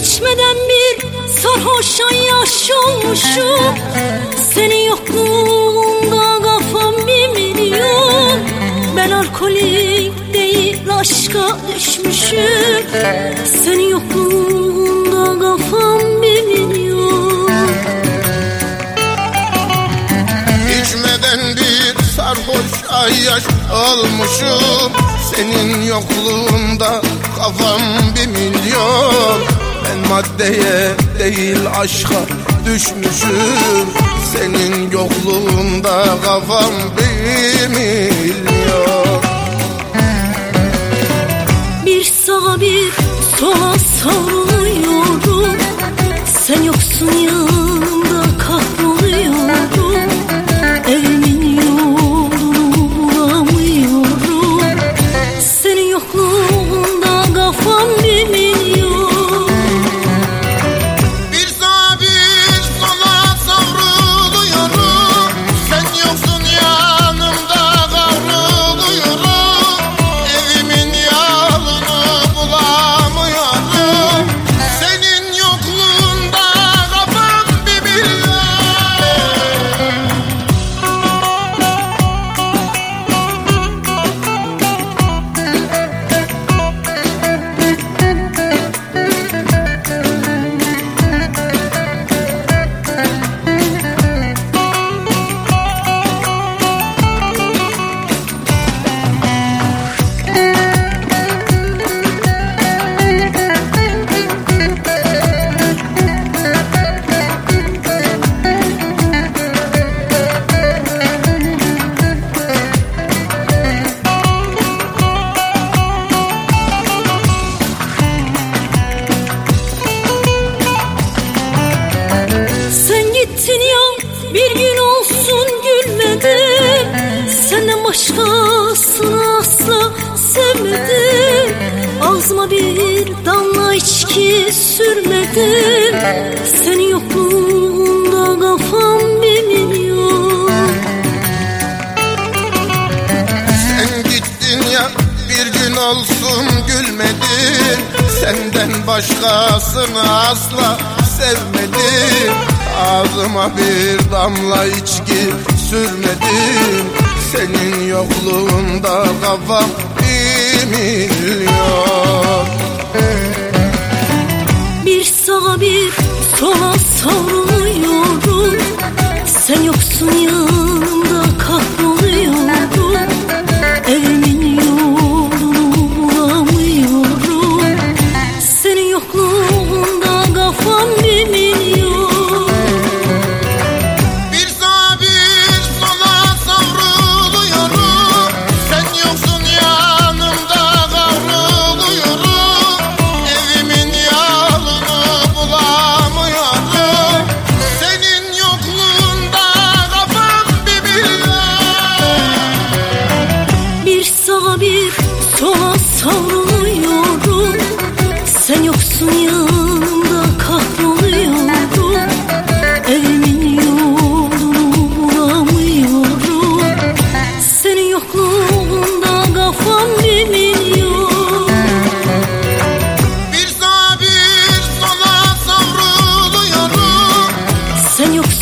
İçmeden bir sarhoşa yaş olmuşum Senin yokluğunda kafam bir milyon Ben alkolik değil aşka düşmüşüm. Senin yokluğunda kafam bir milyon İçmeden bir sarhoş ayyaş olmuşum Senin yokluğunda kafam bir milyon Ben maddeye değil aşka düşmüşüm. Senin yokluğunda kafam bir milyon Bir sağa bir sola savruluyorum Sen yoksun yanımda başkasını asla sevmedim Ağzıma bir damla içki sürmedim Senin yokluğunda kafam bir milyon Sen gittin ya bir gün olsun gülmedin. Senden başkasını asla sevmedim. Ağzıma bir damla içki sürmedim Senin yokluğunda kafam bir Bir sağa bir sola savruluyorum Sen yoksun Санек